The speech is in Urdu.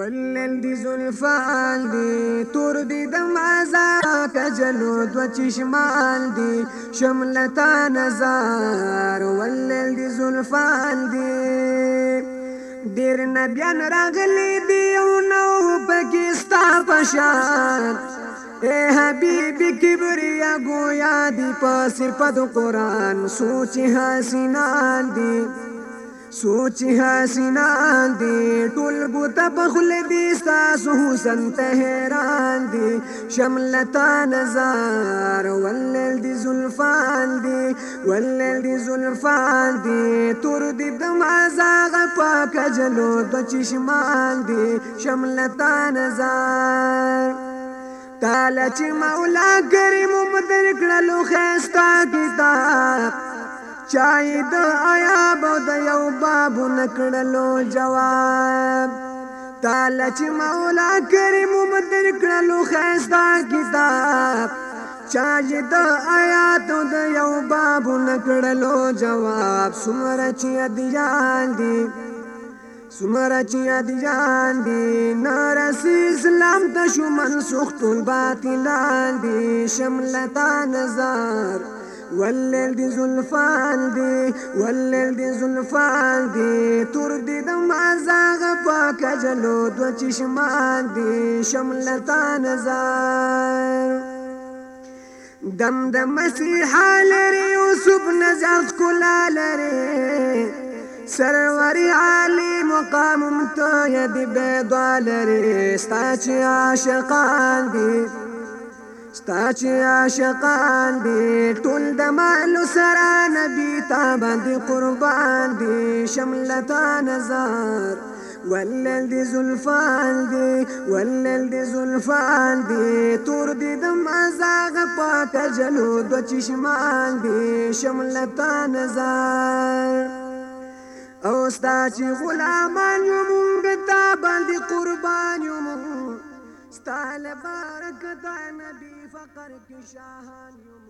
ولل دی زلفان دی تور دی د مازا کجلو دو چشمان دی شملتا نظر ولل دی زلفان دی دیر نبیان راغلی دی او نو پکستا پشان. اے حبیبی کبریا، گویا دی پاسر پد قرآن، سوچ حسینان دی سوچ حسینان دی ټول بوتا بخل دی ساسو حسن تهران دی۔ شملتا نظر ولل دی زلفان دی، ولل دی زلفان دی۔ تور دی دم ازاغ پاک جلو دو چشمان دی۔ شملتا نظر تالا چی مولا کریم مدر کڑلو خیستا کتاب چای د آیا بو د یو بابو نکړلو جواب. تعالی چې مولا کریم مدر کړلو خیستا کتاب. چای د آیات د یو بابو نکړلو جواب. سمر چې ادیان دی. سمر چې ادیان دی. نارس اسلام ته شو منسوخ باطلان دی. شملتا نظر ولل دی زلفان دی ولل دی زلفان دی تور دی د مازاغ پاک جلو دو چشمان دی شملتا نظر دم د مسیحا لري، یوسف نزاغ کلا لري. سرور عالی مقام متو ید بیدوا لري. ستا چې عاشقان دي. ستا چې عاشقان دي ټول د مال سره نبی تا باندې قربان دي شملتا نظر ولل دی زلفان دی ولل دی زلفان دی تور دی د مزاغ پاک جلو دو چشمان دی شملتا نظر او ستا چې غلامان یو مونږ تا باندې قربان یو مونږ. استال بارک دا نبی فقر کی شاہان یوم